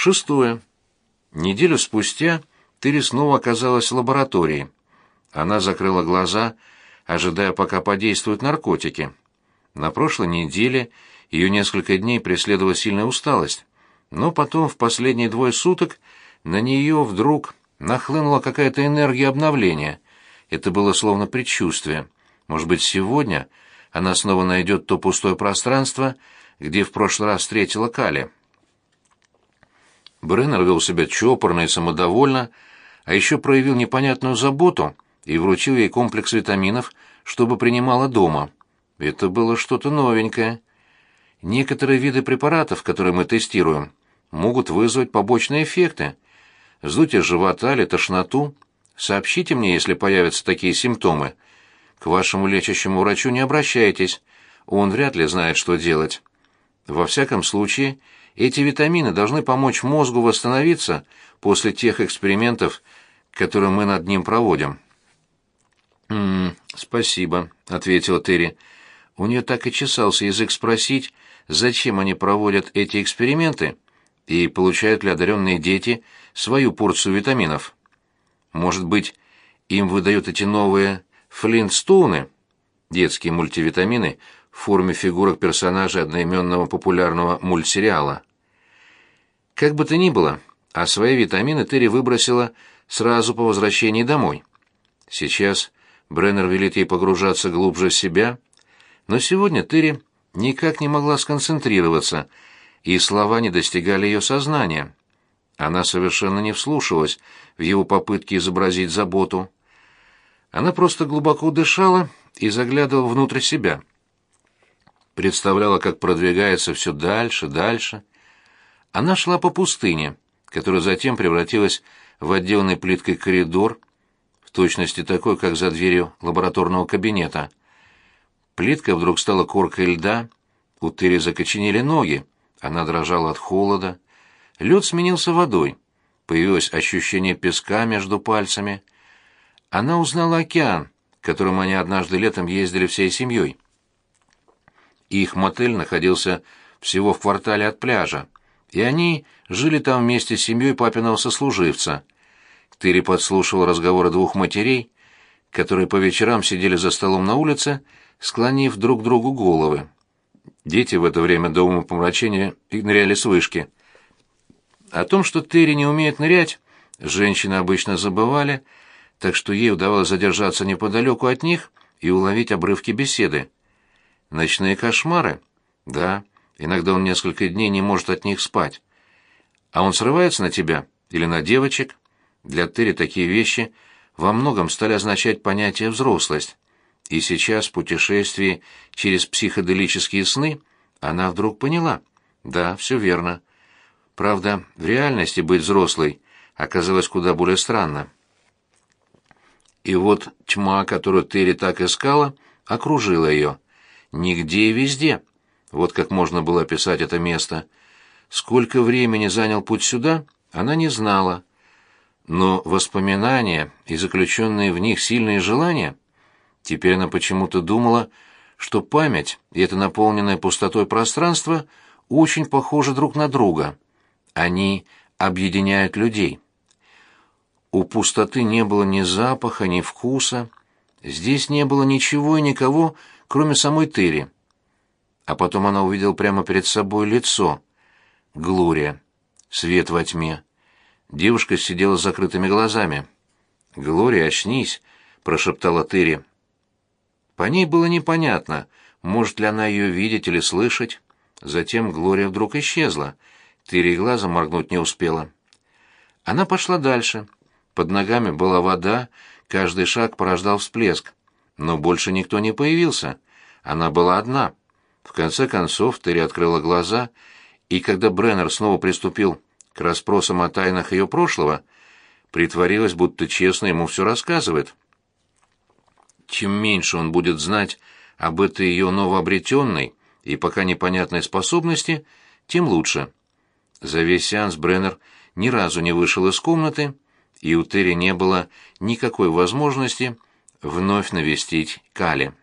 Шестое. Неделю спустя Терри снова оказалась в лаборатории. Она закрыла глаза, ожидая, пока подействуют наркотики. На прошлой неделе ее несколько дней преследовала сильная усталость, но потом в последние двое суток на нее вдруг нахлынула какая-то энергия обновления. Это было словно предчувствие. Может быть, сегодня она снова найдет то пустое пространство, где в прошлый раз встретила Кали. Бреннер вел себя чопорно и самодовольно, а еще проявил непонятную заботу и вручил ей комплекс витаминов, чтобы принимала дома. Это было что-то новенькое. Некоторые виды препаратов, которые мы тестируем, могут вызвать побочные эффекты. Вздутие живота или тошноту. Сообщите мне, если появятся такие симптомы. К вашему лечащему врачу не обращайтесь. Он вряд ли знает, что делать. Во всяком случае, эти витамины должны помочь мозгу восстановиться после тех экспериментов, которые мы над ним проводим. «М -м, спасибо», — ответила Терри. У нее так и чесался язык спросить, зачем они проводят эти эксперименты и получают ли одаренные дети свою порцию витаминов. Может быть, им выдают эти новые флинтстоуны, детские мультивитамины в форме фигурок персонажей одноименного популярного мультсериала. Как бы то ни было, а свои витамины Терри выбросила сразу по возвращении домой. Сейчас Бреннер велит ей погружаться глубже в себя, но сегодня Терри никак не могла сконцентрироваться, и слова не достигали ее сознания. Она совершенно не вслушивалась в его попытки изобразить заботу. Она просто глубоко дышала и заглядывала внутрь себя. Представляла, как продвигается все дальше, дальше — она шла по пустыне, которая затем превратилась в отделанный плиткой коридор, в точности такой, как за дверью лабораторного кабинета. Плитка вдруг стала коркой льда, у Терри закоченели ноги, она дрожала от холода. Лед сменился водой, появилось ощущение песка между пальцами. Она узнала океан, которым они однажды летом ездили всей семьей. Их мотель находился всего в квартале от пляжа и они жили там вместе с семьей папиного сослуживца. Тыри подслушивал разговоры двух матерей, которые по вечерам сидели за столом на улице, склонив друг другу головы. Дети в это время до ума помрачения ныряли с вышки. О том, что Терри не умеет нырять, женщины обычно забывали, так что ей удавалось задержаться неподалеку от них и уловить обрывки беседы. Ночные кошмары? Да. Иногда он несколько дней не может от них спать. А он срывается на тебя или на девочек? Для Терри такие вещи во многом стали означать понятие «взрослость». И сейчас, в путешествии через психоделические сны, она вдруг поняла. Да, все верно. Правда, в реальности быть взрослой оказалось куда более странно. И вот тьма, которую Терри так искала, окружила ее. Нигде и везде. Вот как можно было описать это место. Сколько времени занял путь сюда, она не знала. Но воспоминания и заключенные в них сильные желания... Теперь она почему-то думала, что память и это наполненное пустотой пространство очень похожи друг на друга. Они объединяют людей. У пустоты не было ни запаха, ни вкуса. Здесь не было ничего и никого, кроме самой Терри а потом она увидела прямо перед собой лицо. Глория. Свет во тьме. Девушка сидела с закрытыми глазами. «Глория, очнись!» — прошептала Терри. По ней было непонятно, может ли она ее видеть или слышать. Затем Глория вдруг исчезла. Терри глазом моргнуть не успела. Она пошла дальше. Под ногами была вода, каждый шаг порождал всплеск. Но больше никто не появился. Она была одна. В конце концов Терри открыла глаза, и когда Бреннер снова приступил к расспросам о тайнах ее прошлого, притворилась, будто честно ему все рассказывает. Чем меньше он будет знать об этой ее новообретенной и пока непонятной способности, тем лучше. За весь сеанс Бреннер ни разу не вышел из комнаты, и у Терри не было никакой возможности вновь навестить Кали.